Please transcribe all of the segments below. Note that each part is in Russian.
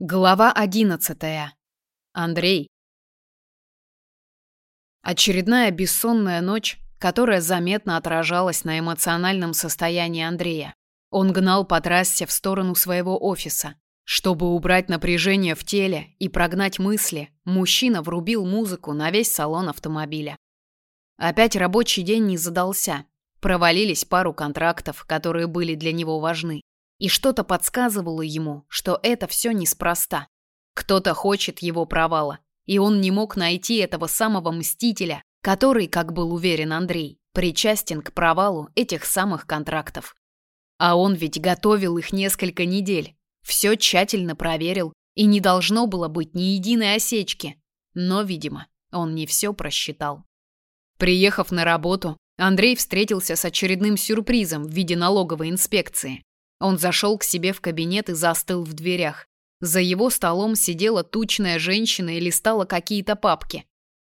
Глава одиннадцатая. Андрей. Очередная бессонная ночь, которая заметно отражалась на эмоциональном состоянии Андрея. Он гнал по трассе в сторону своего офиса. Чтобы убрать напряжение в теле и прогнать мысли, мужчина врубил музыку на весь салон автомобиля. Опять рабочий день не задался. Провалились пару контрактов, которые были для него важны. И что-то подсказывало ему, что это все неспроста. Кто-то хочет его провала, и он не мог найти этого самого мстителя, который, как был уверен Андрей, причастен к провалу этих самых контрактов. А он ведь готовил их несколько недель, все тщательно проверил, и не должно было быть ни единой осечки. Но, видимо, он не все просчитал. Приехав на работу, Андрей встретился с очередным сюрпризом в виде налоговой инспекции. Он зашел к себе в кабинет и застыл в дверях. За его столом сидела тучная женщина и листала какие-то папки.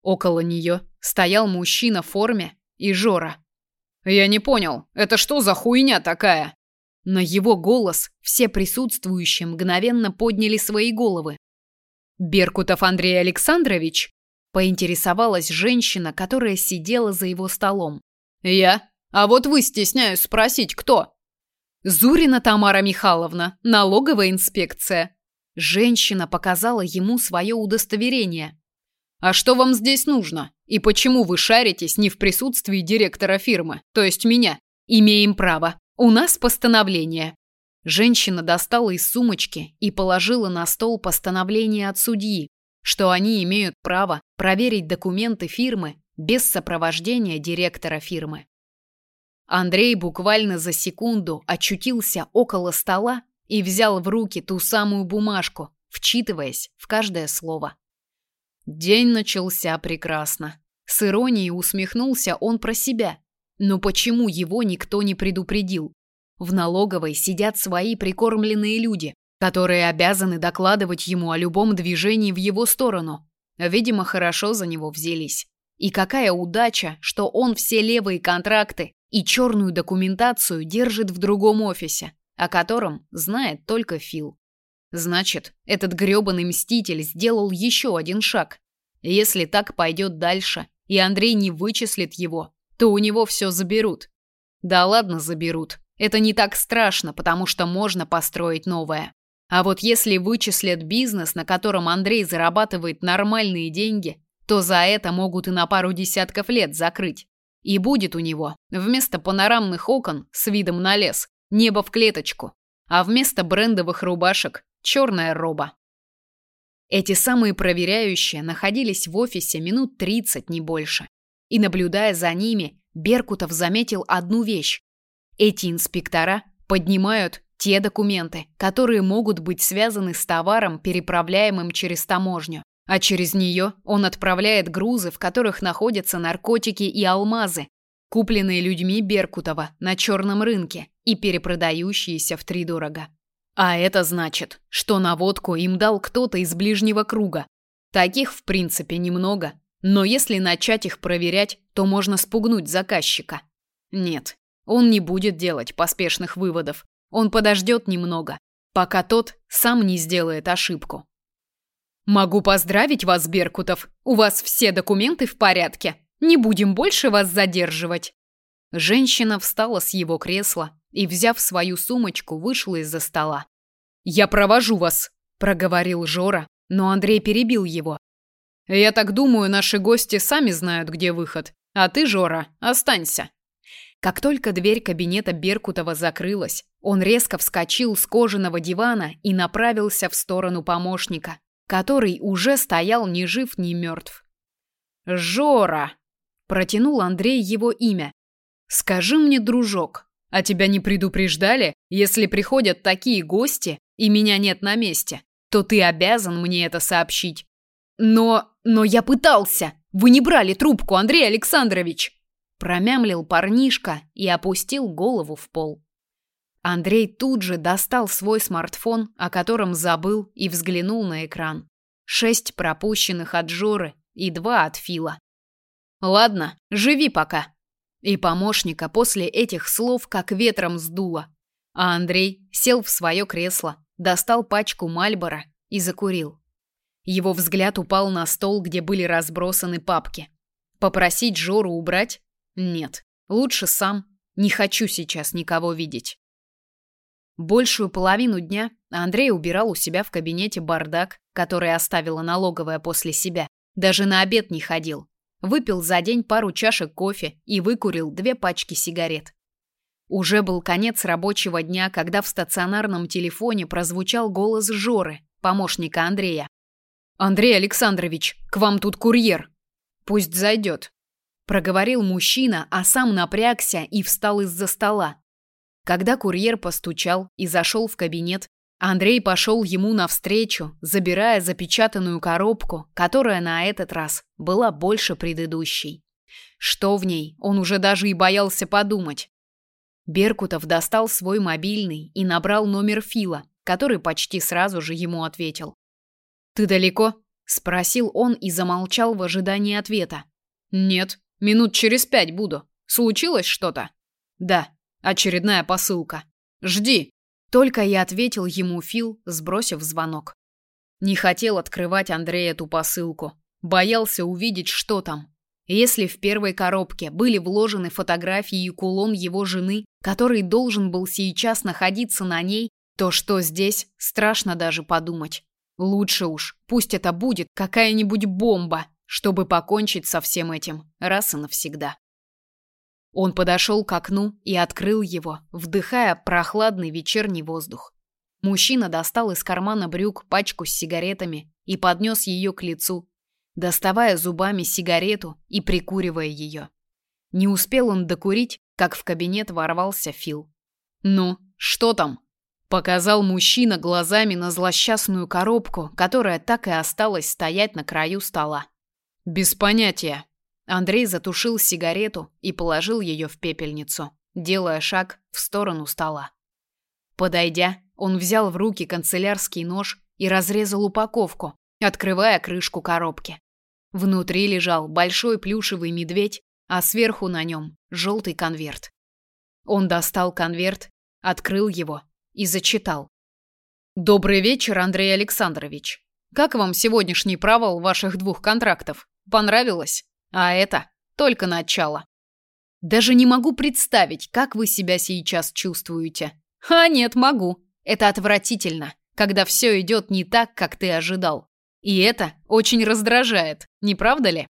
Около нее стоял мужчина в форме и Жора. «Я не понял, это что за хуйня такая?» На его голос все присутствующие мгновенно подняли свои головы. «Беркутов Андрей Александрович?» поинтересовалась женщина, которая сидела за его столом. «Я? А вот вы стесняюсь спросить, кто?» Зурина Тамара Михайловна, налоговая инспекция. Женщина показала ему свое удостоверение. А что вам здесь нужно? И почему вы шаритесь не в присутствии директора фирмы, то есть меня? Имеем право. У нас постановление. Женщина достала из сумочки и положила на стол постановление от судьи, что они имеют право проверить документы фирмы без сопровождения директора фирмы. Андрей буквально за секунду очутился около стола и взял в руки ту самую бумажку, вчитываясь в каждое слово. День начался прекрасно. С иронией усмехнулся он про себя. Но почему его никто не предупредил? В налоговой сидят свои прикормленные люди, которые обязаны докладывать ему о любом движении в его сторону. Видимо, хорошо за него взялись. И какая удача, что он все левые контракты и черную документацию держит в другом офисе, о котором знает только Фил. Значит, этот грёбаный мститель сделал еще один шаг. Если так пойдет дальше, и Андрей не вычислит его, то у него все заберут. Да ладно, заберут. Это не так страшно, потому что можно построить новое. А вот если вычислят бизнес, на котором Андрей зарабатывает нормальные деньги, то за это могут и на пару десятков лет закрыть. И будет у него вместо панорамных окон с видом на лес небо в клеточку, а вместо брендовых рубашек черная роба. Эти самые проверяющие находились в офисе минут 30 не больше. И наблюдая за ними, Беркутов заметил одну вещь. Эти инспектора поднимают те документы, которые могут быть связаны с товаром, переправляемым через таможню. А через нее он отправляет грузы, в которых находятся наркотики и алмазы, купленные людьми Беркутова на черном рынке и перепродающиеся втридорого. А это значит, что наводку им дал кто-то из ближнего круга. Таких, в принципе, немного, но если начать их проверять, то можно спугнуть заказчика. Нет, он не будет делать поспешных выводов. Он подождет немного, пока тот сам не сделает ошибку. Могу поздравить вас, Беркутов. У вас все документы в порядке. Не будем больше вас задерживать. Женщина встала с его кресла и, взяв свою сумочку, вышла из-за стола. Я провожу вас, проговорил Жора, но Андрей перебил его. Я так думаю, наши гости сами знают, где выход. А ты, Жора, останься. Как только дверь кабинета Беркутова закрылась, он резко вскочил с кожаного дивана и направился в сторону помощника который уже стоял ни жив, ни мертв. «Жора!» – протянул Андрей его имя. «Скажи мне, дружок, а тебя не предупреждали, если приходят такие гости и меня нет на месте, то ты обязан мне это сообщить». «Но... но я пытался! Вы не брали трубку, Андрей Александрович!» Промямлил парнишка и опустил голову в пол. Андрей тут же достал свой смартфон, о котором забыл, и взглянул на экран. Шесть пропущенных от Жоры и два от Фила. Ладно, живи пока. И помощника после этих слов как ветром сдуло. А Андрей сел в свое кресло, достал пачку Мальбора и закурил. Его взгляд упал на стол, где были разбросаны папки. Попросить Жору убрать? Нет. Лучше сам. Не хочу сейчас никого видеть. Большую половину дня Андрей убирал у себя в кабинете бардак, который оставила налоговая после себя. Даже на обед не ходил. Выпил за день пару чашек кофе и выкурил две пачки сигарет. Уже был конец рабочего дня, когда в стационарном телефоне прозвучал голос Жоры, помощника Андрея. «Андрей Александрович, к вам тут курьер. Пусть зайдет», – проговорил мужчина, а сам напрягся и встал из-за стола. Когда курьер постучал и зашел в кабинет, Андрей пошел ему навстречу, забирая запечатанную коробку, которая на этот раз была больше предыдущей. Что в ней, он уже даже и боялся подумать. Беркутов достал свой мобильный и набрал номер Фила, который почти сразу же ему ответил. «Ты далеко?» – спросил он и замолчал в ожидании ответа. «Нет, минут через пять буду. Случилось что-то?» «Да», Очередная посылка. Жди. Только я ответил ему Фил, сбросив звонок. Не хотел открывать Андрею эту посылку. Боялся увидеть, что там. Если в первой коробке были вложены фотографии и кулон его жены, который должен был сейчас находиться на ней, то что здесь, страшно даже подумать. Лучше уж, пусть это будет какая-нибудь бомба, чтобы покончить со всем этим раз и навсегда. Он подошел к окну и открыл его, вдыхая прохладный вечерний воздух. Мужчина достал из кармана брюк пачку с сигаретами и поднес ее к лицу, доставая зубами сигарету и прикуривая ее. Не успел он докурить, как в кабинет ворвался Фил. «Ну, что там?» Показал мужчина глазами на злосчастную коробку, которая так и осталась стоять на краю стола. «Без понятия», Андрей затушил сигарету и положил ее в пепельницу, делая шаг в сторону стола. Подойдя, он взял в руки канцелярский нож и разрезал упаковку, открывая крышку коробки. Внутри лежал большой плюшевый медведь, а сверху на нем желтый конверт. Он достал конверт, открыл его и зачитал. «Добрый вечер, Андрей Александрович. Как вам сегодняшний провал ваших двух контрактов? Понравилось?» А это только начало. Даже не могу представить, как вы себя сейчас чувствуете. А нет, могу. Это отвратительно, когда все идет не так, как ты ожидал. И это очень раздражает, не правда ли?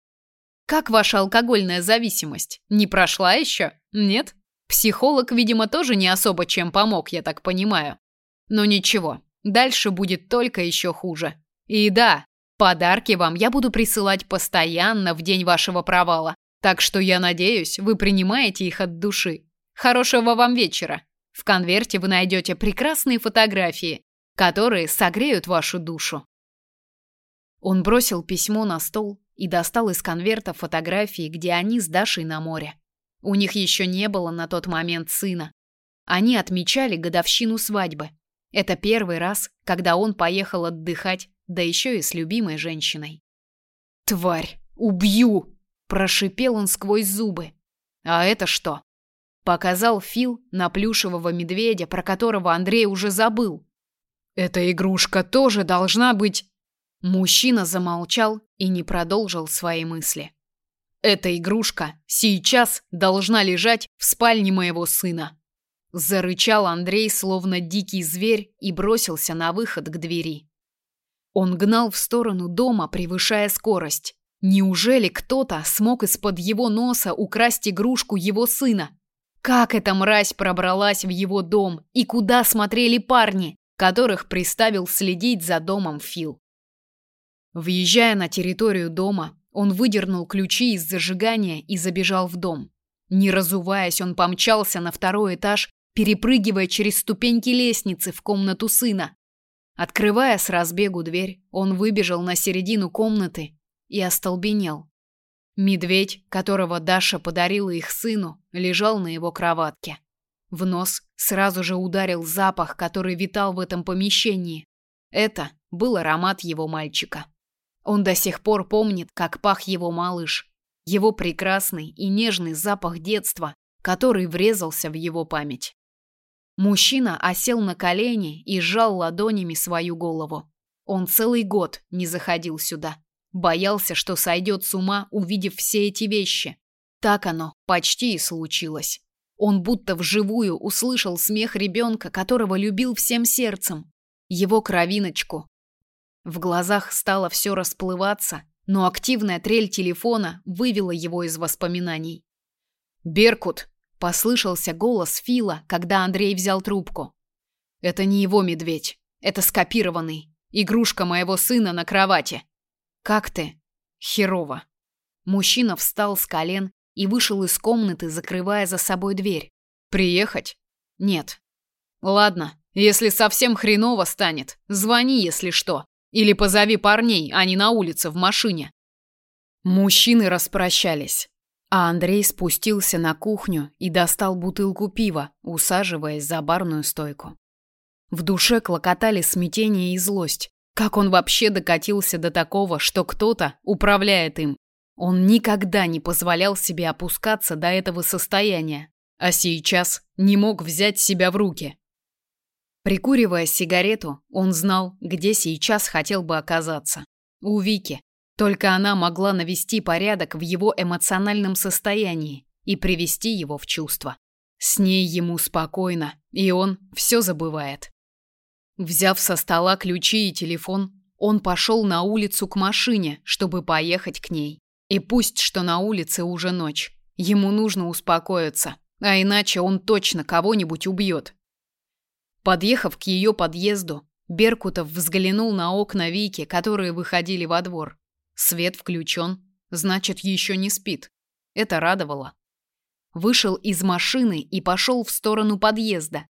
Как ваша алкогольная зависимость? Не прошла еще? Нет? Психолог, видимо, тоже не особо чем помог, я так понимаю. Но ничего, дальше будет только еще хуже. И да, Подарки вам я буду присылать постоянно в день вашего провала. Так что я надеюсь, вы принимаете их от души. Хорошего вам вечера. В конверте вы найдете прекрасные фотографии, которые согреют вашу душу. Он бросил письмо на стол и достал из конверта фотографии, где они с Дашей на море. У них еще не было на тот момент сына. Они отмечали годовщину свадьбы. Это первый раз, когда он поехал отдыхать да еще и с любимой женщиной. «Тварь! Убью!» – прошипел он сквозь зубы. «А это что?» Показал Фил на плюшевого медведя, про которого Андрей уже забыл. «Эта игрушка тоже должна быть...» Мужчина замолчал и не продолжил свои мысли. «Эта игрушка сейчас должна лежать в спальне моего сына!» Зарычал Андрей, словно дикий зверь, и бросился на выход к двери. Он гнал в сторону дома, превышая скорость. Неужели кто-то смог из-под его носа украсть игрушку его сына? Как эта мразь пробралась в его дом и куда смотрели парни, которых приставил следить за домом Фил? Въезжая на территорию дома, он выдернул ключи из зажигания и забежал в дом. Не разуваясь, он помчался на второй этаж, перепрыгивая через ступеньки лестницы в комнату сына. Открывая с разбегу дверь, он выбежал на середину комнаты и остолбенел. Медведь, которого Даша подарила их сыну, лежал на его кроватке. В нос сразу же ударил запах, который витал в этом помещении. Это был аромат его мальчика. Он до сих пор помнит, как пах его малыш, его прекрасный и нежный запах детства, который врезался в его память. Мужчина осел на колени и сжал ладонями свою голову. Он целый год не заходил сюда. Боялся, что сойдет с ума, увидев все эти вещи. Так оно почти и случилось. Он будто вживую услышал смех ребенка, которого любил всем сердцем. Его кровиночку. В глазах стало все расплываться, но активная трель телефона вывела его из воспоминаний. «Беркут!» – послышался голос Фила, когда Андрей взял трубку. «Это не его медведь. Это скопированный. Игрушка моего сына на кровати. Как ты?» «Херово». Мужчина встал с колен и вышел из комнаты, закрывая за собой дверь. Приехать? Нет. Ладно, если совсем хреново станет, звони, если что, или позови парней, а не на улице в машине. Мужчины распрощались, а Андрей спустился на кухню и достал бутылку пива, усаживаясь за барную стойку. В душе клокотали смятение и злость. Как он вообще докатился до такого, что кто-то управляет им, он никогда не позволял себе опускаться до этого состояния, а сейчас не мог взять себя в руки. Прикуривая сигарету, он знал, где сейчас хотел бы оказаться. У Вики. Только она могла навести порядок в его эмоциональном состоянии и привести его в чувство. С ней ему спокойно, и он все забывает. Взяв со стола ключи и телефон, он пошел на улицу к машине, чтобы поехать к ней. И пусть что на улице уже ночь. Ему нужно успокоиться, а иначе он точно кого-нибудь убьет. Подъехав к ее подъезду, Беркутов взглянул на окна Вики, которые выходили во двор. Свет включен, значит, еще не спит. Это радовало. Вышел из машины и пошел в сторону подъезда.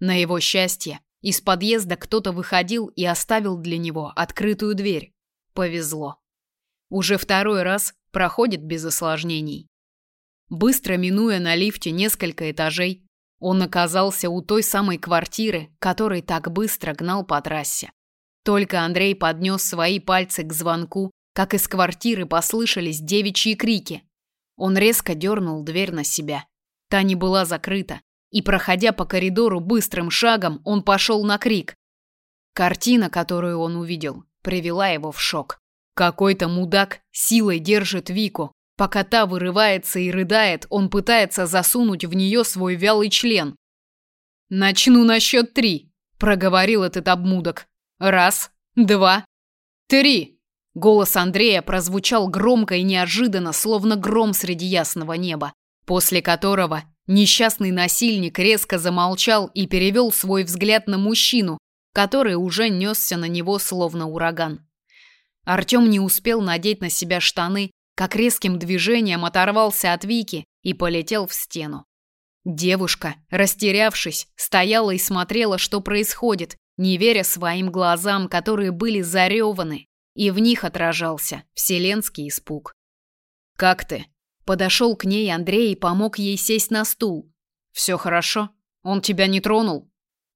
На его счастье, из подъезда кто-то выходил и оставил для него открытую дверь. Повезло. Уже второй раз проходит без осложнений. Быстро минуя на лифте несколько этажей, он оказался у той самой квартиры, которой так быстро гнал по трассе. Только Андрей поднес свои пальцы к звонку, как из квартиры послышались девичьи крики. Он резко дернул дверь на себя. Та не была закрыта, и, проходя по коридору быстрым шагом, он пошел на крик. Картина, которую он увидел, привела его в шок. Какой-то мудак силой держит Вику. Пока та вырывается и рыдает, он пытается засунуть в нее свой вялый член. «Начну на счет три», – проговорил этот обмудок. «Раз, два, три». Голос Андрея прозвучал громко и неожиданно, словно гром среди ясного неба, после которого несчастный насильник резко замолчал и перевел свой взгляд на мужчину, который уже несся на него словно ураган. Артём не успел надеть на себя штаны, как резким движением оторвался от Вики и полетел в стену. Девушка, растерявшись, стояла и смотрела, что происходит, не веря своим глазам, которые были зареваны, и в них отражался вселенский испуг. «Как ты?» Подошел к ней Андрей и помог ей сесть на стул. «Все хорошо? Он тебя не тронул?»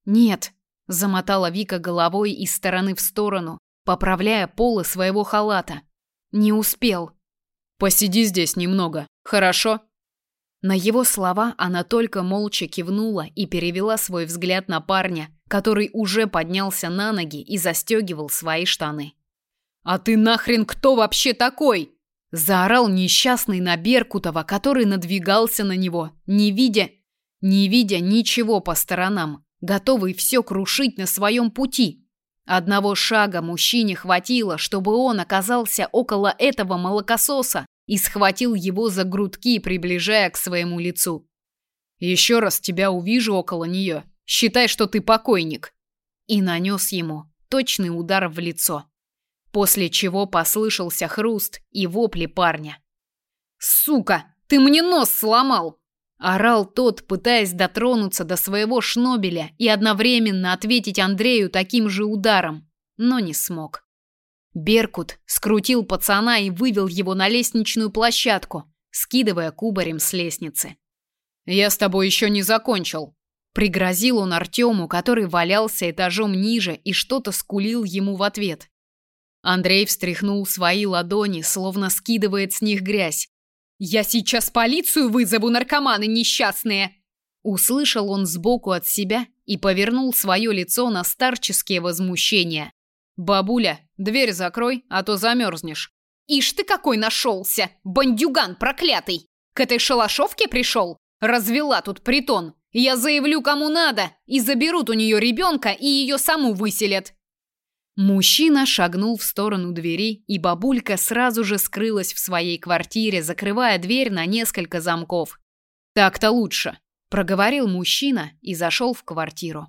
«Нет», – замотала Вика головой из стороны в сторону, поправляя полы своего халата. Не успел. Посиди здесь немного, хорошо? На его слова она только молча кивнула и перевела свой взгляд на парня, который уже поднялся на ноги и застегивал свои штаны. А ты нахрен кто вообще такой? заорал несчастный на Беркутова, который надвигался на него, не видя, не видя ничего по сторонам, готовый все крушить на своем пути. Одного шага мужчине хватило, чтобы он оказался около этого молокососа и схватил его за грудки, приближая к своему лицу. Еще раз тебя увижу около нее, считай, что ты покойник, и нанес ему точный удар в лицо. После чего послышался хруст и вопли парня. Сука, ты мне нос сломал! Орал тот, пытаясь дотронуться до своего шнобеля и одновременно ответить Андрею таким же ударом, но не смог. Беркут скрутил пацана и вывел его на лестничную площадку, скидывая кубарем с лестницы. «Я с тобой еще не закончил», — пригрозил он Артему, который валялся этажом ниже и что-то скулил ему в ответ. Андрей встряхнул свои ладони, словно скидывает с них грязь, я сейчас полицию вызову, наркоманы несчастные. Услышал он сбоку от себя и повернул свое лицо на старческие возмущения. Бабуля, дверь закрой, а то замерзнешь. Ишь ты какой нашелся, бандюган проклятый! К этой шалашовке пришел? Развела тут притон. Я заявлю кому надо, и заберут у нее ребенка, и ее саму выселят. Мужчина шагнул в сторону двери, и бабулька сразу же скрылась в своей квартире, закрывая дверь на несколько замков. Так-то лучше, проговорил мужчина и зашел в квартиру.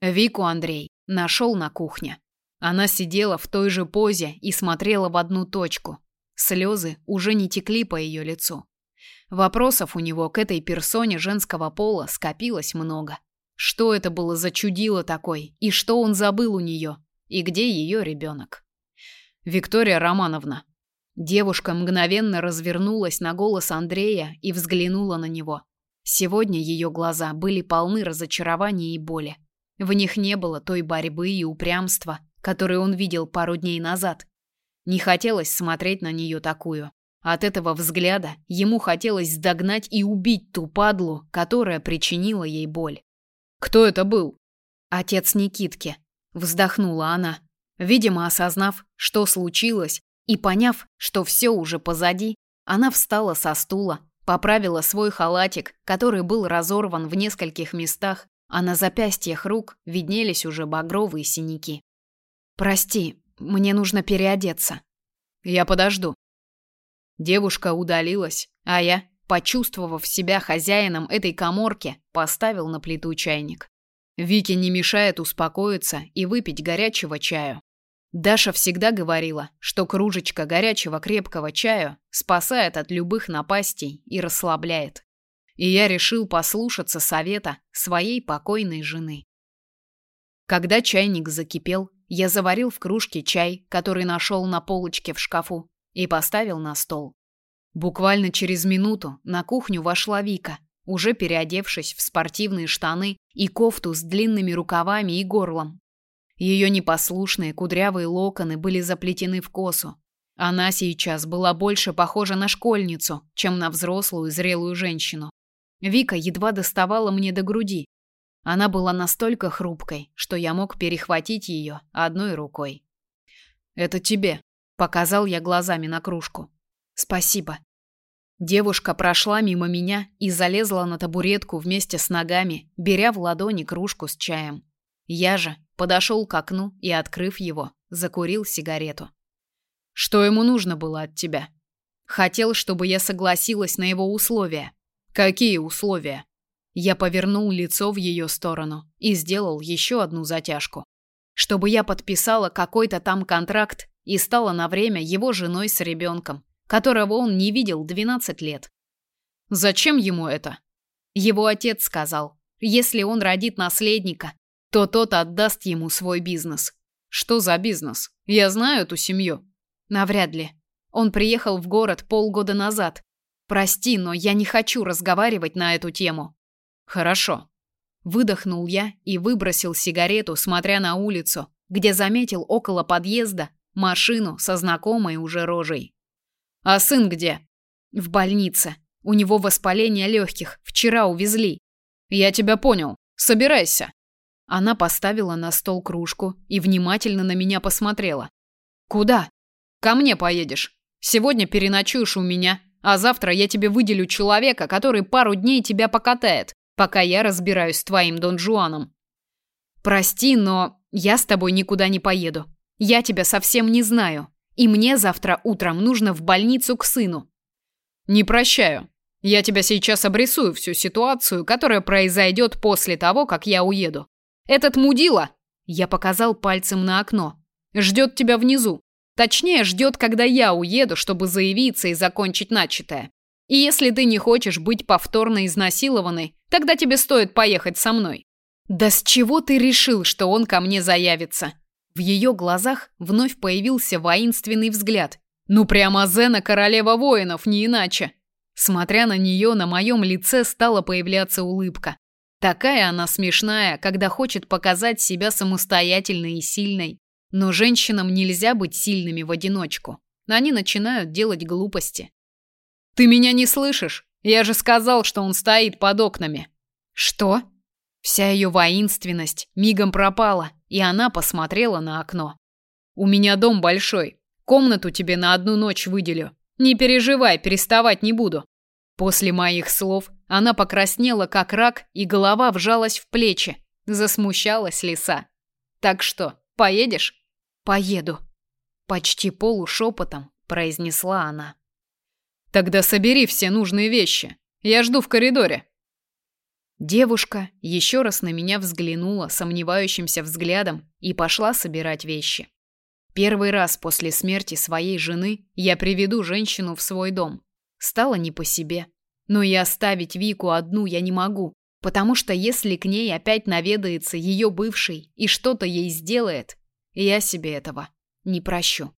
Вику Андрей нашел на кухне. Она сидела в той же позе и смотрела в одну точку. Слезы уже не текли по ее лицу. Вопросов у него к этой персоне женского пола скопилось много. Что это было за чудило такой, и что он забыл у нее, и где ее ребенок? Виктория Романовна. Девушка мгновенно развернулась на голос Андрея и взглянула на него. Сегодня ее глаза были полны разочарования и боли. В них не было той борьбы и упрямства, которые он видел пару дней назад. Не хотелось смотреть на нее такую. От этого взгляда ему хотелось догнать и убить ту падлу, которая причинила ей боль. Кто это был? Отец Никитки, вздохнула она, видимо, осознав, что случилось, и поняв, что все уже позади, она встала со стула, поправила свой халатик, который был разорван в нескольких местах, а на запястьях рук виднелись уже багровые синяки. Прости, мне нужно переодеться. Я подожду. Девушка удалилась, а я, почувствовав себя хозяином этой каморки, поставил на плиту чайник. Вике не мешает успокоиться и выпить горячего чаю. Даша всегда говорила, что кружечка горячего крепкого чая спасает от любых напастей и расслабляет. И я решил послушаться совета своей покойной жены. Когда чайник закипел, я заварил в кружке чай, который нашел на полочке в шкафу, и поставил на стол. Буквально через минуту на кухню вошла Вика, уже переодевшись в спортивные штаны и кофту с длинными рукавами и горлом. Ее непослушные кудрявые локоны были заплетены в косу. Она сейчас была больше похожа на школьницу, чем на взрослую зрелую женщину. Вика едва доставала мне до груди. Она была настолько хрупкой, что я мог перехватить ее одной рукой. «Это тебе», — показал я глазами на кружку. Спасибо. Девушка прошла мимо меня и залезла на табуретку вместе с ногами, беря в ладони кружку с чаем. Я же подошел к окну и, открыв его, закурил сигарету. Что ему нужно было от тебя? Хотел, чтобы я согласилась на его условия. Какие условия? Я повернул лицо в ее сторону и сделал еще одну затяжку. Чтобы я подписала какой-то там контракт и стала на время его женой с ребенком, которого он не видел 12 лет. Зачем ему это? Его отец сказал, если он родит наследника, то тот отдаст ему свой бизнес. Что за бизнес? Я знаю эту семью. Навряд ли. Он приехал в город полгода назад. Прости, но я не хочу разговаривать на эту тему. Хорошо. Выдохнул я и выбросил сигарету, смотря на улицу, где заметил около подъезда машину со знакомой уже рожей. А сын где? В больнице. У него воспаление легких. Вчера увезли. Я тебя понял. Собирайся. Она поставила на стол кружку и внимательно на меня посмотрела. Куда? Ко мне поедешь. Сегодня переночуешь у меня, а завтра я тебе выделю человека, который пару дней тебя покатает, пока я разбираюсь с твоим Дон Жуаном. Прости, но я с тобой никуда не поеду. Я тебя совсем не знаю. И мне завтра утром нужно в больницу к сыну. Не прощаю. Я тебя сейчас обрисую всю ситуацию, которая произойдет после того, как я уеду. Этот мудила, я показал пальцем на окно, ждет тебя внизу. Точнее, ждет, когда я уеду, чтобы заявиться и закончить начатое. И если ты не хочешь быть повторно изнасилованной, тогда тебе стоит поехать со мной. Да с чего ты решил, что он ко мне заявится? В ее глазах вновь появился воинственный взгляд. Ну прямо Зена королева воинов, не иначе. Смотря на нее, на моем лице стала появляться улыбка. Такая она смешная, когда хочет показать себя самостоятельной и сильной. Но женщинам нельзя быть сильными в одиночку. Они начинают делать глупости. Ты меня не слышишь? Я же сказал, что он стоит под окнами. Что? Вся ее воинственность мигом пропала, и она посмотрела на окно. У меня дом большой. Комнату тебе на одну ночь выделю. Не переживай, переставать не буду. После моих слов она покраснела как рак, и голова вжалась в плечи. Засмущалась лиса. Так что, поедешь? Поеду, почти полушепотом произнесла она. Тогда собери все нужные вещи. Я жду в коридоре. Девушка еще раз на меня взглянула сомневающимся взглядом и пошла собирать вещи. Первый раз после смерти своей жены я приведу женщину в свой дом. Стало не по себе. Но и оставить Вику одну я не могу, потому что если к ней опять наведается ее бывший и что-то ей сделает, я себе этого не прощу.